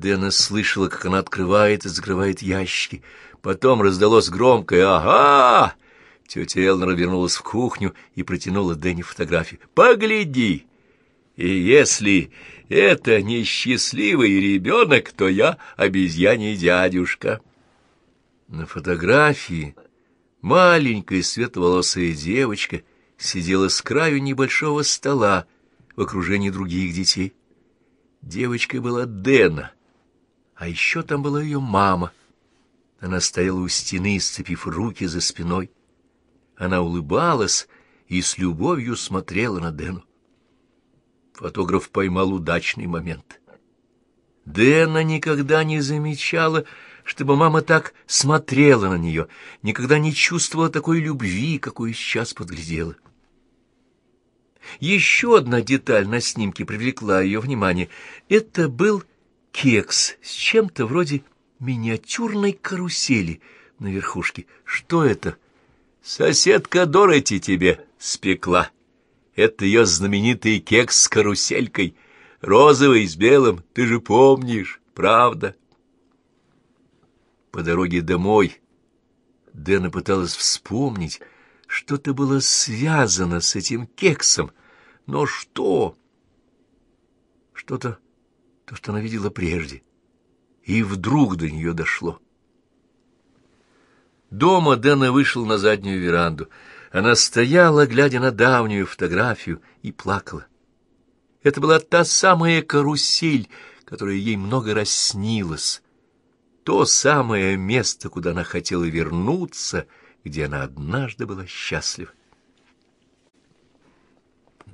Дэна слышала, как она открывает и закрывает ящики. Потом раздалось громкое «Ага!». Тетя Элнера вернулась в кухню и протянула Дэнни фотографию. «Погляди! И если это несчастливый ребенок, то я обезьяний дядюшка». На фотографии маленькая светловолосая девочка сидела с краю небольшого стола в окружении других детей. Девочкой была Дэна, а еще там была ее мама. Она стояла у стены, сцепив руки за спиной. Она улыбалась и с любовью смотрела на Дэну. Фотограф поймал удачный момент. Дэна никогда не замечала, чтобы мама так смотрела на нее, никогда не чувствовала такой любви, какую сейчас подглядела. Еще одна деталь на снимке привлекла ее внимание. Это был кекс с чем-то вроде миниатюрной карусели на верхушке. Что это? Соседка Дороти тебе спекла. Это ее знаменитый кекс с каруселькой, розовый с белым, ты же помнишь, правда? По дороге домой Дэна пыталась вспомнить, что-то было связано с этим кексом, но что? Что-то, то, что она видела прежде. И вдруг до нее дошло. Дома Дэна вышел на заднюю веранду. Она стояла, глядя на давнюю фотографию, и плакала. Это была та самая карусель, которая ей много раз снилась. То самое место, куда она хотела вернуться, где она однажды была счастлива.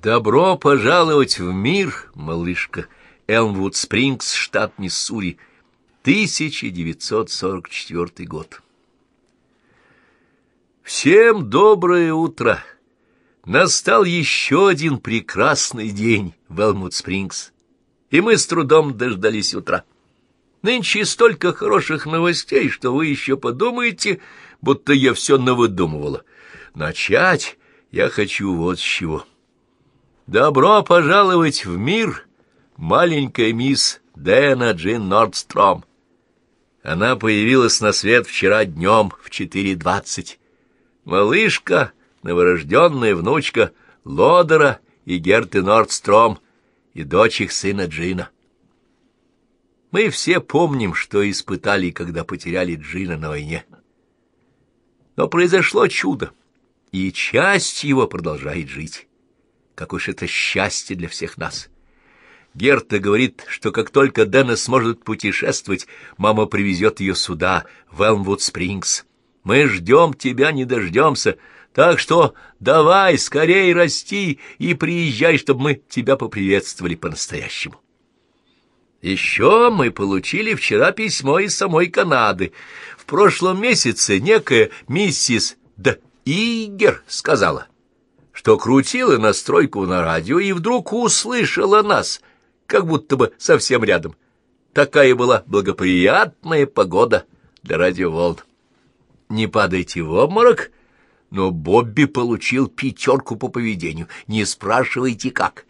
«Добро пожаловать в мир, малышка!» Элмвуд Спрингс, штат Миссури, 1944 год. Всем доброе утро! Настал еще один прекрасный день в Элмвуд Спрингс, и мы с трудом дождались утра. Нынче столько хороших новостей, что вы еще подумаете, будто я все навыдумывала. Начать я хочу вот с чего. Добро пожаловать в мир, маленькая мисс Дэна Джин Нордстром. Она появилась на свет вчера днем в четыре двадцать. Малышка, новорожденная внучка Лодера и Герты Нордстром и дочь их сына Джина. Мы все помним, что испытали, когда потеряли Джина на войне. Но произошло чудо, и часть его продолжает жить. Как уж это счастье для всех нас. Герта говорит, что как только Дэна сможет путешествовать, мама привезет ее сюда, в Элмвуд-Спрингс. Мы ждем тебя, не дождемся, так что давай скорее расти и приезжай, чтобы мы тебя поприветствовали по-настоящему. Еще мы получили вчера письмо из самой Канады. В прошлом месяце некая миссис Д. Игер сказала — что крутила настройку на радио и вдруг услышала нас, как будто бы совсем рядом. Такая была благоприятная погода для радиоволн. Не падайте в обморок, но Бобби получил пятерку по поведению. Не спрашивайте, как.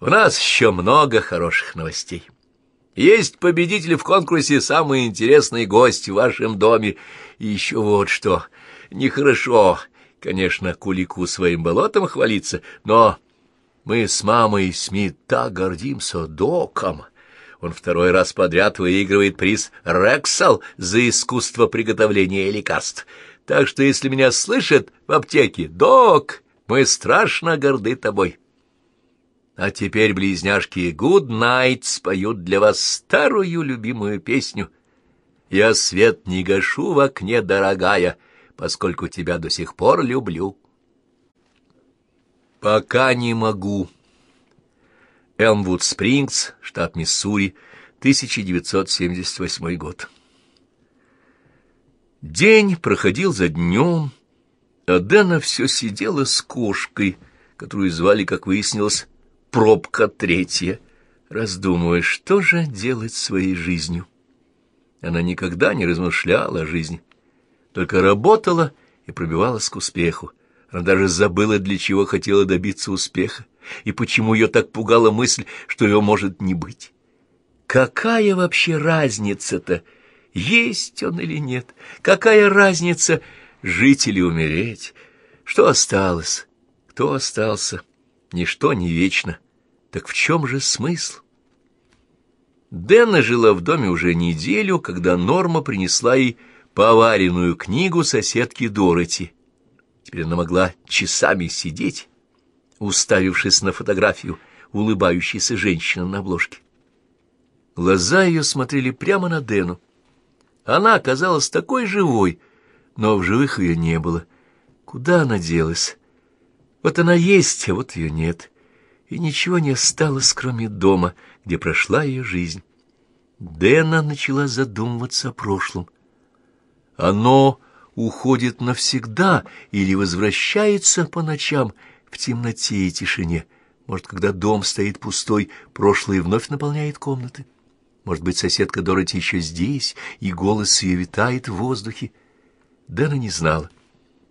У нас еще много хороших новостей. Есть победитель в конкурсе «Самый интересный гость в вашем доме». И еще вот что. Нехорошо. Конечно, Кулику своим болотом хвалиться, но мы с мамой Смит так гордимся доком. Он второй раз подряд выигрывает приз «Рексал» за искусство приготовления лекарств. Так что, если меня слышат в аптеке, «Док, мы страшно горды тобой». А теперь близняшки «Good Night» споют для вас старую любимую песню. «Я свет не гашу в окне, дорогая», поскольку тебя до сих пор люблю. Пока не могу. Элмвуд Спрингс, штат Миссури, 1978 год. День проходил за днем, а Дэна все сидела с кошкой, которую звали, как выяснилось, пробка третья, раздумывая, что же делать своей жизнью. Она никогда не размышляла о жизни только работала и пробивалась к успеху. Она даже забыла, для чего хотела добиться успеха, и почему ее так пугала мысль, что его может не быть. какая вообще разница-то, есть он или нет? Какая разница, жить или умереть? Что осталось? Кто остался? Ничто не вечно. Так в чем же смысл? Дэна жила в доме уже неделю, когда Норма принесла ей поваренную книгу соседки Дороти. Теперь она могла часами сидеть, уставившись на фотографию улыбающейся женщины на обложке. Глаза ее смотрели прямо на Дэну. Она оказалась такой живой, но в живых ее не было. Куда она делась? Вот она есть, а вот ее нет. И ничего не осталось, кроме дома, где прошла ее жизнь. Дэна начала задумываться о прошлом. Оно уходит навсегда или возвращается по ночам в темноте и тишине. Может, когда дом стоит пустой, прошлое вновь наполняет комнаты. Может быть, соседка Дороти еще здесь, и голос ее витает в воздухе. Дэна не знала.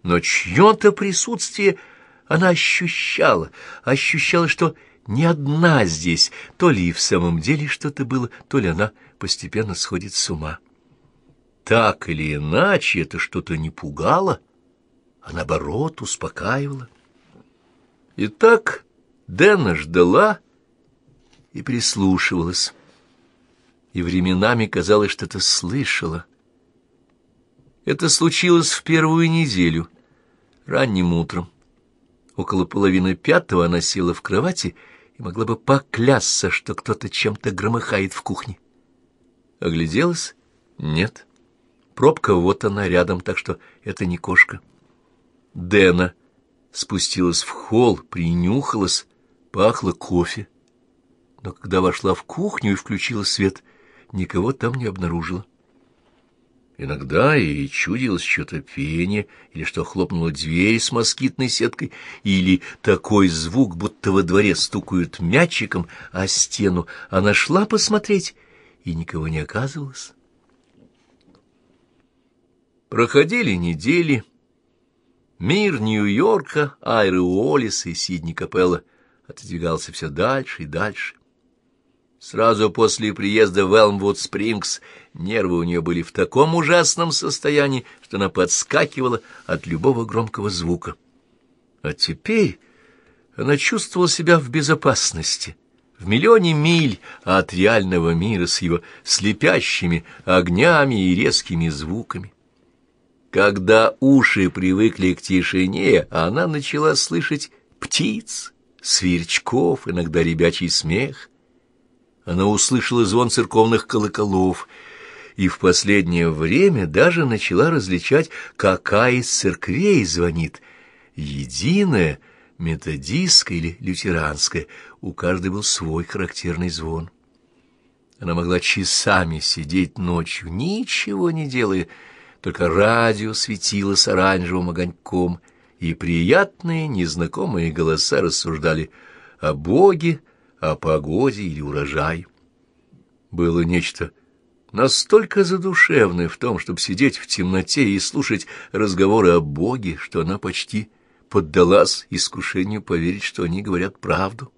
Но чье-то присутствие она ощущала, ощущала, что не одна здесь, то ли и в самом деле что-то было, то ли она постепенно сходит с ума. Так или иначе, это что-то не пугало, а наоборот успокаивало. Итак, Дэна ждала и прислушивалась и временами казалось, что-то слышала. Это случилось в первую неделю, ранним утром. Около половины пятого она села в кровати и могла бы поклясться, что кто-то чем-то громыхает в кухне. Огляделась? Нет. Пробка вот она рядом, так что это не кошка. Дэна спустилась в холл, принюхалась, пахло кофе. Но когда вошла в кухню и включила свет, никого там не обнаружила. Иногда ей чудилось что-то пение, или что хлопнула дверь с москитной сеткой, или такой звук, будто во дворе стукают мячиком о стену. Она шла посмотреть, и никого не оказывалось. Проходили недели. Мир Нью-Йорка, Айры Уоллиса и Сидни Капелла отодвигался все дальше и дальше. Сразу после приезда в Элмвуд-Спрингс нервы у нее были в таком ужасном состоянии, что она подскакивала от любого громкого звука. А теперь она чувствовала себя в безопасности, в миллионе миль от реального мира с его слепящими огнями и резкими звуками. Когда уши привыкли к тишине, она начала слышать птиц, сверчков, иногда ребячий смех, она услышала звон церковных колоколов и в последнее время даже начала различать, какая из церквей звонит. Единая, методистская или лютеранская, у каждой был свой характерный звон. Она могла часами сидеть ночью, ничего не делая, только радио светило с оранжевым огоньком, и приятные незнакомые голоса рассуждали о Боге, о погоде или урожае. Было нечто настолько задушевное в том, чтобы сидеть в темноте и слушать разговоры о Боге, что она почти поддалась искушению поверить, что они говорят правду.